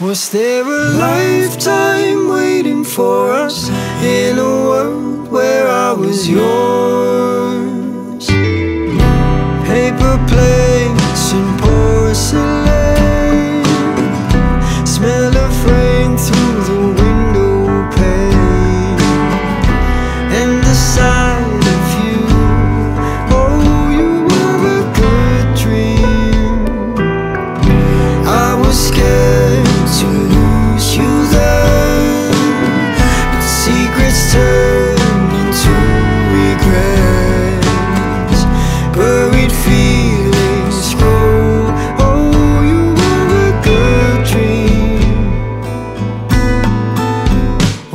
Was there a lifetime waiting for us in a world where I was yours? Paper planes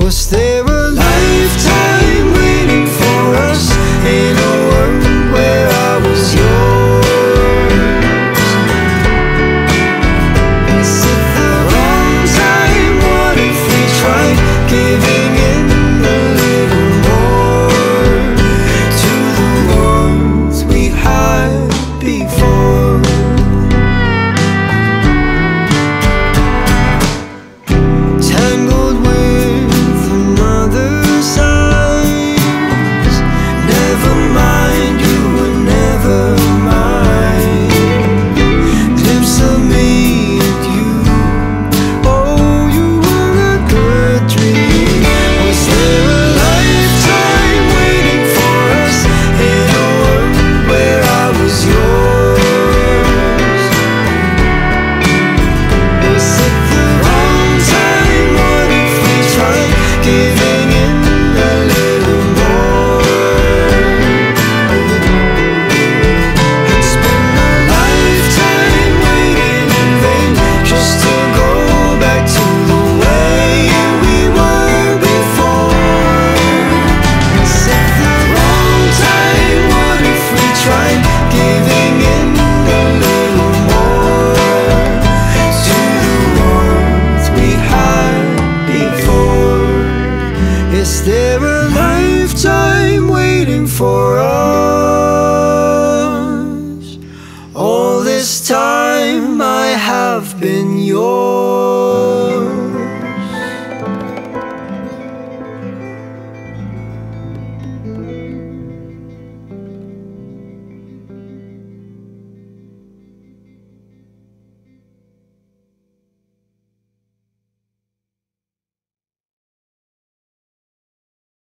Was there Is there a lifetime waiting for us? All this time I have been yours